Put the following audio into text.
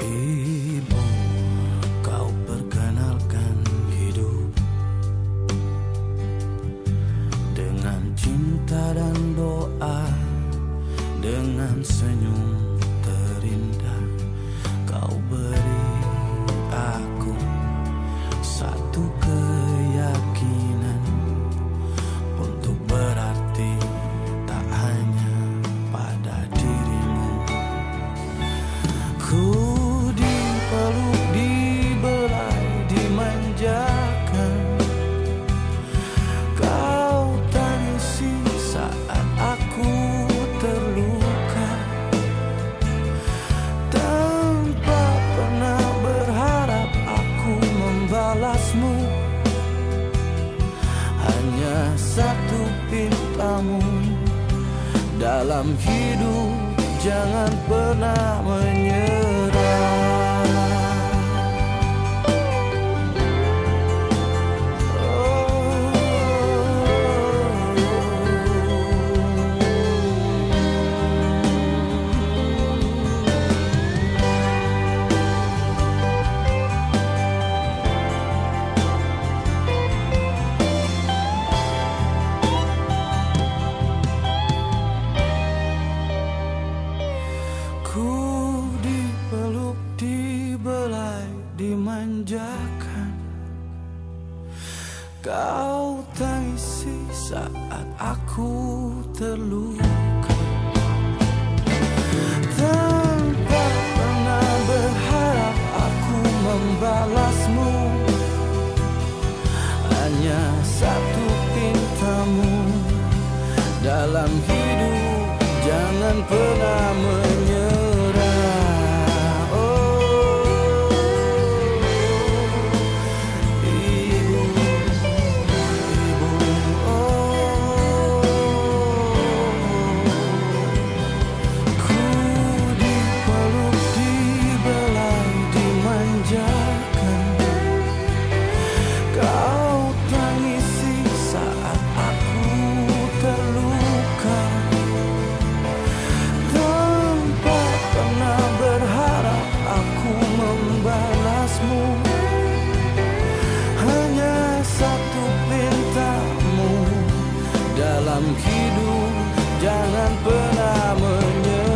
Hey. satu pintamu. Dalam hidup jangan pernah menyerah. Saat aku terluka. Tanpa pernah berharap aku membalasmu. Hanya satu pintamu. Dalam hidup jangan pernah menyerah dalam hidup jangan pernah menyerah.